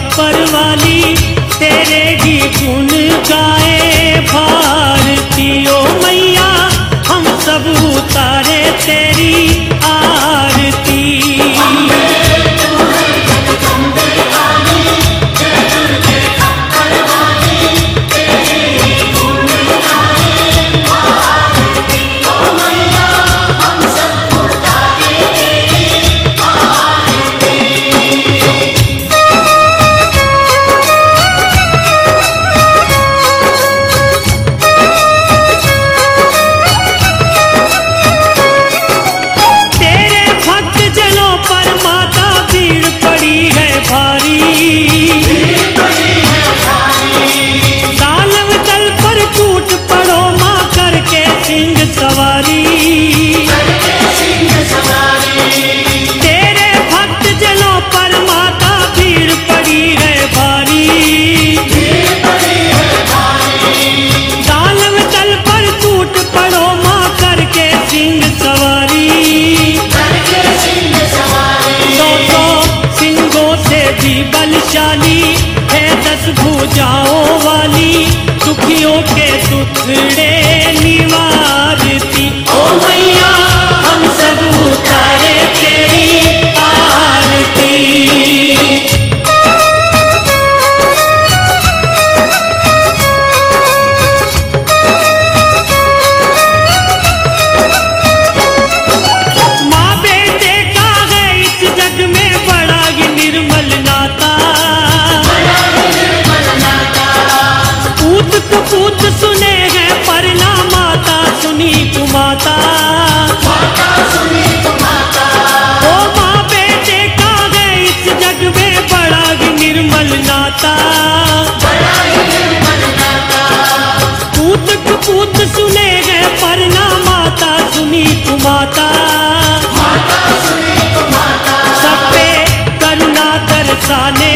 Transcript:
छप्पर वाली तेरे ही गुण गाए भाई। जी बलशाली है दस भुजाओं वाली सुखियों के सुथड़े सुने हैं पर ना माता। सुनी तू माता माता सुनी माता बड़ा निर्मल नाता? पूत सुने हैं माता सुनी तू माता। माता सुनी तू माता सब पे करुणा दर्शाने